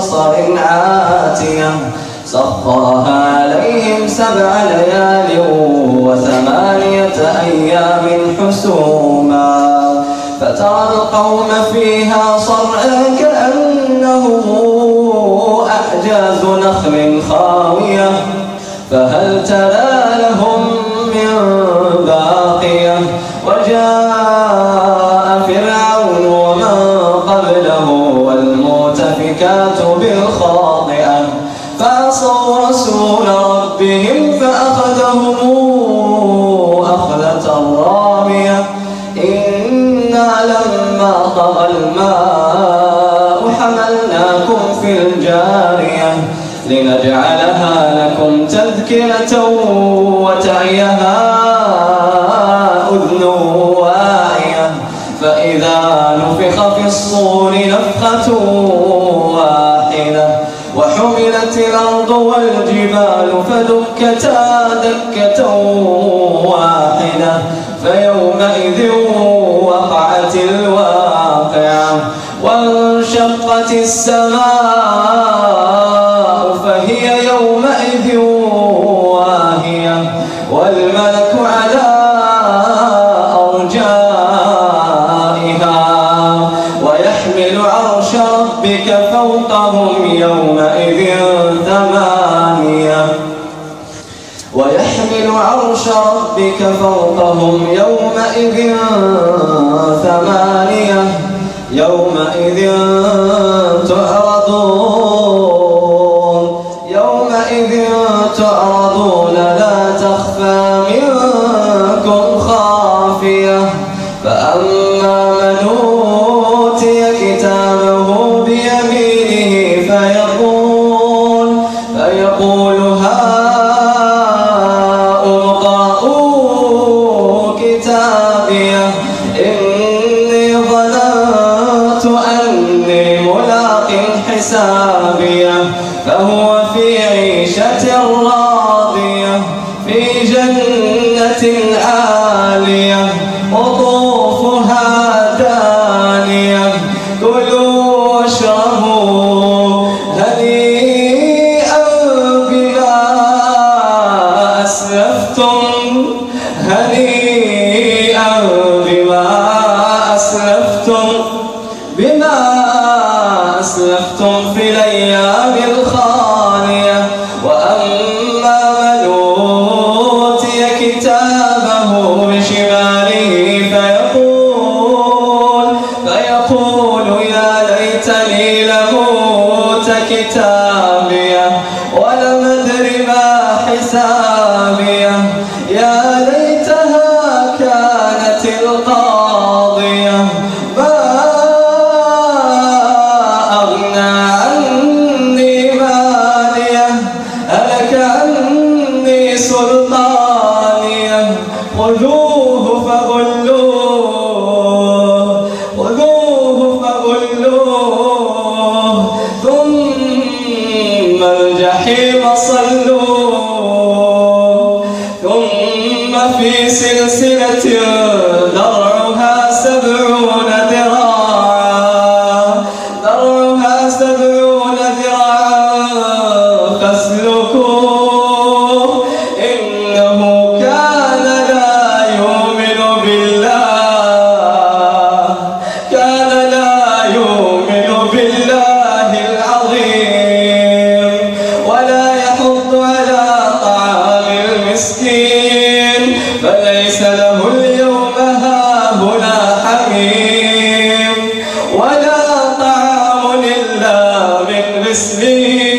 صرصر عاتية سخرها عليهم سبع ليال وثمانية أيام حسوما فترى القوم فيها صرعا كأنهم أعجاز نخل خاوية فهل ترى لهم من باقية وجاء فرعون ومن قبله والمؤتفكات بالخاطئة. فعصوا رسول ربهم فأخذهم أخذة رامية. إنا لما طغى الماء حملناكم في الجارية لنجعلها لكم تذكرة وتعيها أذن واعية. فإذا نفخ في الصور نفخة الأرض والجبال فدكتا دكة واحدة فيومئذ وقعت الواقعة وانشقت السماء ربك فوقهم يومئذ ثمانية يومئذ تعرضون يومئذ تعرضون لا تخفى منكم إني ظننت أني ملاق حسابيه يا ليتني لموت كتابيه ولم أدر ما حسابيه يا ليتها سلسلة ذرعها سبعون ذراعا ذرعها سبعون حميم